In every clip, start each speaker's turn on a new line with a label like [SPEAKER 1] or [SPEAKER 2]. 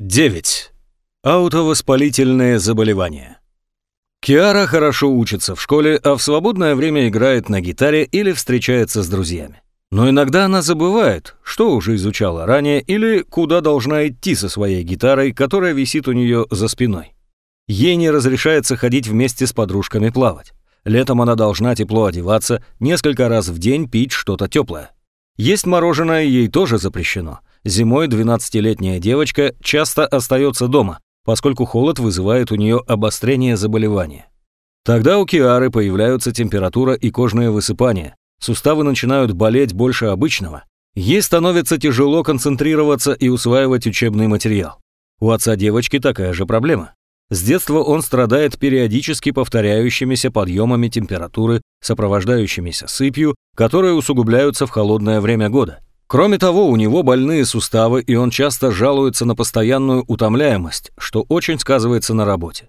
[SPEAKER 1] 9. Аутовоспалительные заболевания. Киара хорошо учится в школе, а в свободное время играет на гитаре или встречается с друзьями. Но иногда она забывает, что уже изучала ранее или куда должна идти со своей гитарой, которая висит у нее за спиной. Ей не разрешается ходить вместе с подружками плавать. Летом она должна тепло одеваться, несколько раз в день пить что-то теплое. Есть мороженое ей тоже запрещено – Зимой 12-летняя девочка часто остается дома, поскольку холод вызывает у нее обострение заболевания. Тогда у Киары появляются температура и кожные высыпания, суставы начинают болеть больше обычного, ей становится тяжело концентрироваться и усваивать учебный материал. У отца девочки такая же проблема. С детства он страдает периодически повторяющимися подъемами температуры, сопровождающимися сыпью, которые усугубляются в холодное время года. Кроме того, у него больные суставы, и он часто жалуется на постоянную утомляемость, что очень сказывается на работе.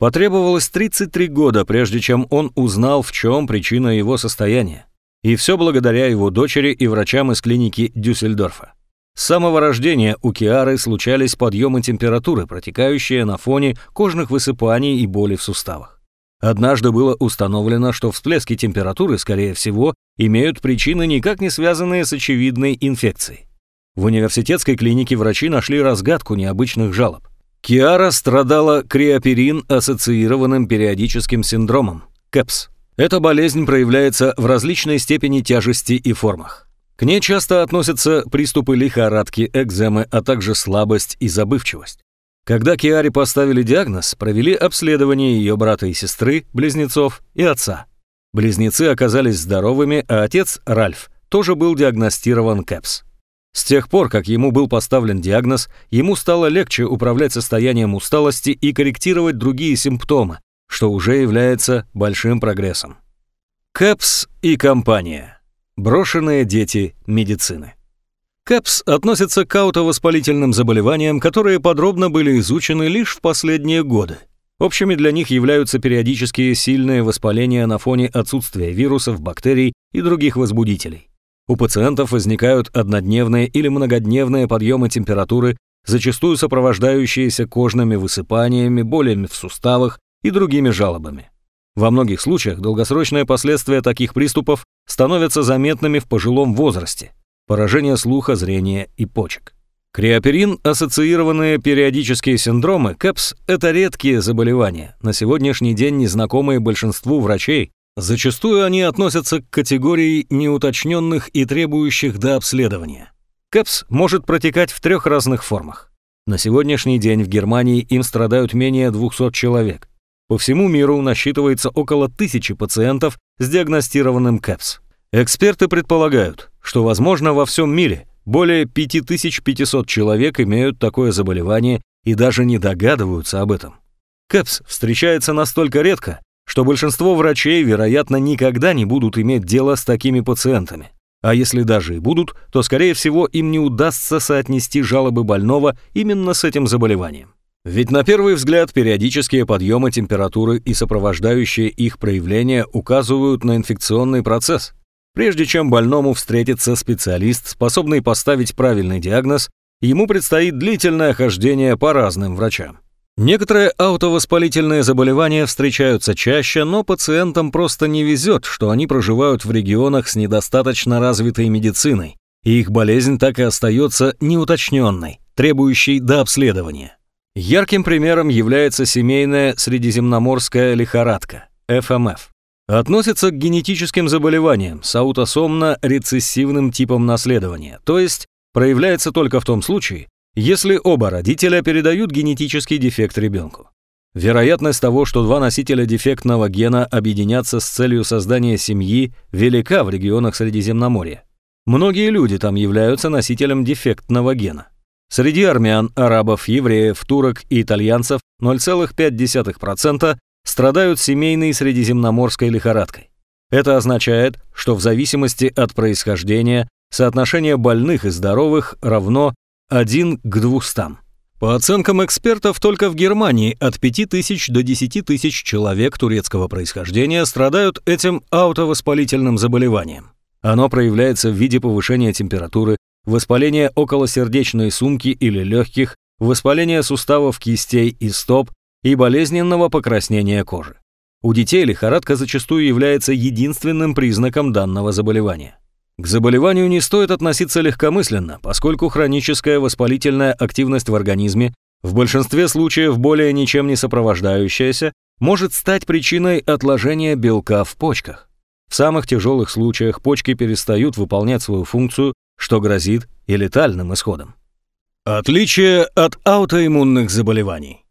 [SPEAKER 1] Потребовалось 33 года, прежде чем он узнал, в чем причина его состояния. И все благодаря его дочери и врачам из клиники Дюссельдорфа. С самого рождения у Киары случались подъемы температуры, протекающие на фоне кожных высыпаний и боли в суставах. Однажды было установлено, что всплески температуры, скорее всего, имеют причины, никак не связанные с очевидной инфекцией. В университетской клинике врачи нашли разгадку необычных жалоб. Киара страдала криоперин-ассоциированным периодическим синдромом, КЭПС. Эта болезнь проявляется в различной степени тяжести и формах. К ней часто относятся приступы лихорадки, экземы, а также слабость и забывчивость. Когда Киаре поставили диагноз, провели обследование ее брата и сестры, близнецов и отца. Близнецы оказались здоровыми, а отец, Ральф, тоже был диагностирован КЭПС. С тех пор, как ему был поставлен диагноз, ему стало легче управлять состоянием усталости и корректировать другие симптомы, что уже является большим прогрессом. КЭПС и компания. Брошенные дети медицины. КЭПС относится к аутовоспалительным заболеваниям, которые подробно были изучены лишь в последние годы. Общими для них являются периодические сильные воспаления на фоне отсутствия вирусов, бактерий и других возбудителей. У пациентов возникают однодневные или многодневные подъемы температуры, зачастую сопровождающиеся кожными высыпаниями, болями в суставах и другими жалобами. Во многих случаях долгосрочные последствия таких приступов становятся заметными в пожилом возрасте – поражение слуха, зрения и почек. Криоперин-ассоциированные периодические синдромы, КЭПС, это редкие заболевания, на сегодняшний день незнакомые большинству врачей. Зачастую они относятся к категории неуточненных и требующих до обследования. КЭПС может протекать в трех разных формах. На сегодняшний день в Германии им страдают менее 200 человек. По всему миру насчитывается около тысячи пациентов с диагностированным КЭПС. Эксперты предполагают, что, возможно, во всем мире более 5500 человек имеют такое заболевание и даже не догадываются об этом. КЭПС встречается настолько редко, что большинство врачей, вероятно, никогда не будут иметь дело с такими пациентами. А если даже и будут, то, скорее всего, им не удастся соотнести жалобы больного именно с этим заболеванием. Ведь на первый взгляд периодические подъемы температуры и сопровождающие их проявления указывают на инфекционный процесс – Прежде чем больному встретится специалист, способный поставить правильный диагноз, ему предстоит длительное хождение по разным врачам. Некоторые аутовоспалительные заболевания встречаются чаще, но пациентам просто не везет, что они проживают в регионах с недостаточно развитой медициной, и их болезнь так и остается неуточненной, требующей до обследования. Ярким примером является семейная средиземноморская лихорадка, ФМФ. Относится к генетическим заболеваниям с аутосомно-рецессивным типом наследования, то есть проявляется только в том случае, если оба родителя передают генетический дефект ребенку. Вероятность того, что два носителя дефектного гена объединятся с целью создания семьи, велика в регионах Средиземноморья. Многие люди там являются носителем дефектного гена. Среди армян, арабов, евреев, турок и итальянцев 0,5% страдают семейной средиземноморской лихорадкой. Это означает, что в зависимости от происхождения соотношение больных и здоровых равно 1 к 200. По оценкам экспертов, только в Германии от 5000 до 10 тысяч человек турецкого происхождения страдают этим аутовоспалительным заболеванием. Оно проявляется в виде повышения температуры, воспаления околосердечной сумки или легких, воспаления суставов кистей и стоп и болезненного покраснения кожи. У детей лихорадка зачастую является единственным признаком данного заболевания. К заболеванию не стоит относиться легкомысленно, поскольку хроническая воспалительная активность в организме, в большинстве случаев более ничем не сопровождающаяся, может стать причиной отложения белка в почках. В самых тяжелых случаях почки перестают выполнять свою функцию, что грозит и летальным исходом. Отличие от аутоиммунных заболеваний.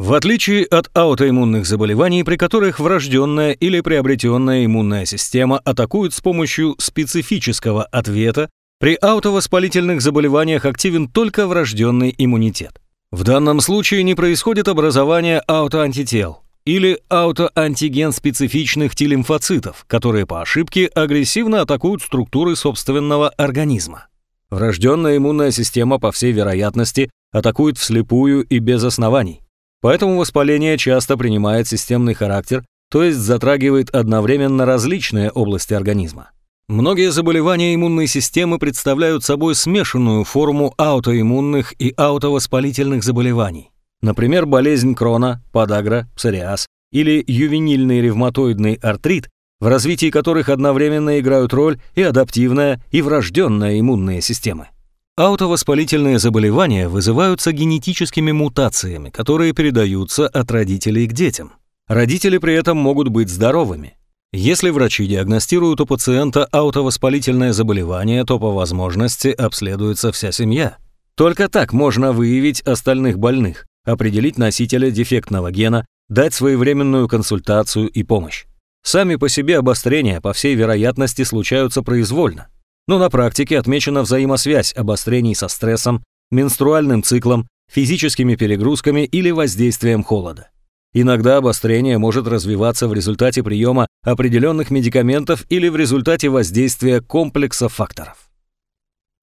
[SPEAKER 1] В отличие от аутоиммунных заболеваний, при которых врожденная или приобретенная иммунная система атакует с помощью специфического ответа, при аутовоспалительных заболеваниях активен только врожденный иммунитет. В данном случае не происходит образование аутоантител, или аутоантиген специфичных Т-лимфоцитов, которые по ошибке агрессивно атакуют структуры собственного организма. Врожденная иммунная система, по всей вероятности, атакует вслепую и без оснований. Поэтому воспаление часто принимает системный характер, то есть затрагивает одновременно различные области организма. Многие заболевания иммунной системы представляют собой смешанную форму аутоиммунных и аутовоспалительных заболеваний. Например, болезнь Крона, подагра, псориаз или ювенильный ревматоидный артрит, в развитии которых одновременно играют роль и адаптивная, и врожденная иммунные системы. Аутовоспалительные заболевания вызываются генетическими мутациями, которые передаются от родителей к детям. Родители при этом могут быть здоровыми. Если врачи диагностируют у пациента аутовоспалительное заболевание, то по возможности обследуется вся семья. Только так можно выявить остальных больных, определить носителя дефектного гена, дать своевременную консультацию и помощь. Сами по себе обострения, по всей вероятности, случаются произвольно. Но на практике отмечена взаимосвязь обострений со стрессом, менструальным циклом, физическими перегрузками или воздействием холода. Иногда обострение может развиваться в результате приема определенных медикаментов или в результате воздействия комплекса факторов.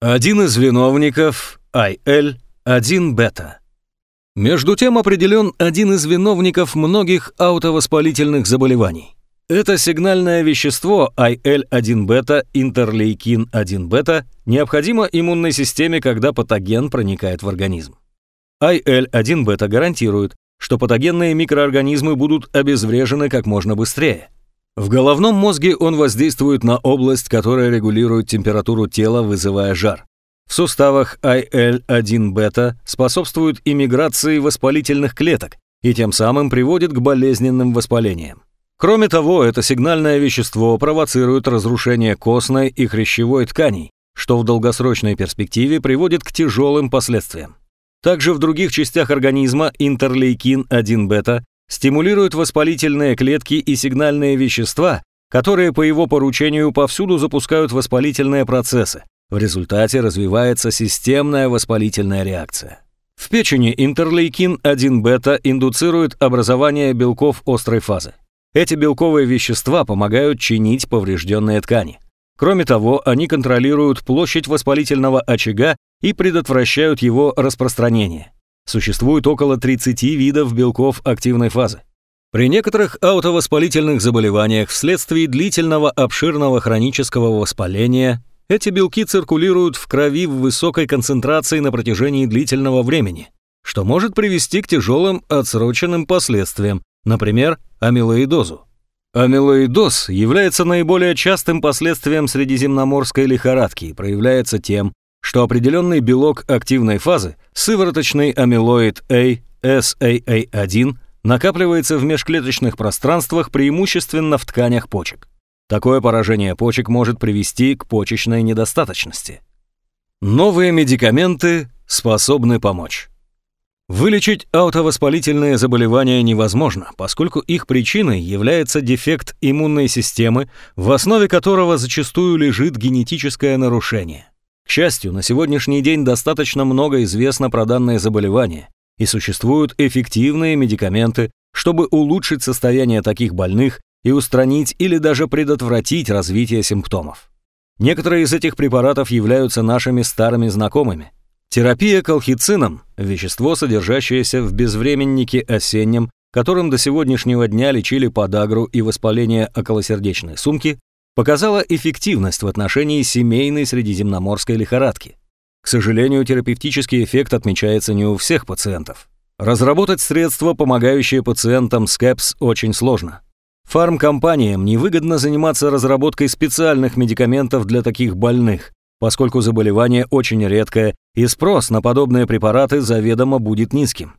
[SPEAKER 1] Один из виновников IL-1-бета между тем определен один из виновников многих аутовоспалительных заболеваний. Это сигнальное вещество IL-1-бета, интерлейкин-1-бета, необходимо иммунной системе, когда патоген проникает в организм. IL-1-бета гарантирует, что патогенные микроорганизмы будут обезврежены как можно быстрее. В головном мозге он воздействует на область, которая регулирует температуру тела, вызывая жар. В суставах IL-1-бета способствует иммиграции воспалительных клеток и тем самым приводит к болезненным воспалениям. Кроме того, это сигнальное вещество провоцирует разрушение костной и хрящевой тканей, что в долгосрочной перспективе приводит к тяжелым последствиям. Также в других частях организма интерлейкин-1-бета стимулирует воспалительные клетки и сигнальные вещества, которые по его поручению повсюду запускают воспалительные процессы, в результате развивается системная воспалительная реакция. В печени интерлейкин-1-бета индуцирует образование белков острой фазы. Эти белковые вещества помогают чинить поврежденные ткани. Кроме того, они контролируют площадь воспалительного очага и предотвращают его распространение. Существует около 30 видов белков активной фазы. При некоторых аутовоспалительных заболеваниях вследствие длительного обширного хронического воспаления эти белки циркулируют в крови в высокой концентрации на протяжении длительного времени, что может привести к тяжелым отсроченным последствиям, например, амилоидозу. Амилоидоз является наиболее частым последствием средиземноморской лихорадки и проявляется тем, что определенный белок активной фазы, сывороточный амилоид А, SAA1, накапливается в межклеточных пространствах преимущественно в тканях почек. Такое поражение почек может привести к почечной недостаточности. Новые медикаменты способны помочь. Вылечить аутовоспалительные заболевания невозможно, поскольку их причиной является дефект иммунной системы, в основе которого зачастую лежит генетическое нарушение. К счастью, на сегодняшний день достаточно много известно про данное заболевание, и существуют эффективные медикаменты, чтобы улучшить состояние таких больных и устранить или даже предотвратить развитие симптомов. Некоторые из этих препаратов являются нашими старыми знакомыми. Терапия колхицином – вещество, содержащееся в безвременнике осеннем, которым до сегодняшнего дня лечили подагру и воспаление околосердечной сумки, показала эффективность в отношении семейной средиземноморской лихорадки. К сожалению, терапевтический эффект отмечается не у всех пациентов. Разработать средства, помогающие пациентам с КЭПС, очень сложно. Фармкомпаниям невыгодно заниматься разработкой специальных медикаментов для таких больных, поскольку заболевание очень редкое и спрос на подобные препараты заведомо будет низким.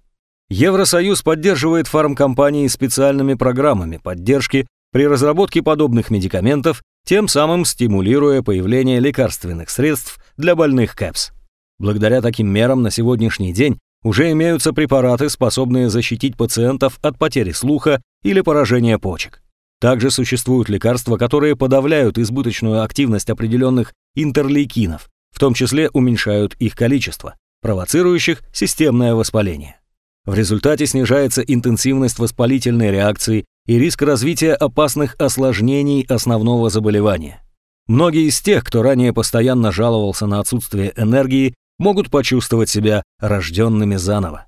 [SPEAKER 1] Евросоюз поддерживает фармкомпании специальными программами поддержки при разработке подобных медикаментов, тем самым стимулируя появление лекарственных средств для больных КЭПС. Благодаря таким мерам на сегодняшний день уже имеются препараты, способные защитить пациентов от потери слуха или поражения почек. Также существуют лекарства, которые подавляют избыточную активность определенных интерлейкинов, в том числе уменьшают их количество, провоцирующих системное воспаление. В результате снижается интенсивность воспалительной реакции и риск развития опасных осложнений основного заболевания. Многие из тех, кто ранее постоянно жаловался на отсутствие энергии, могут почувствовать себя рожденными заново.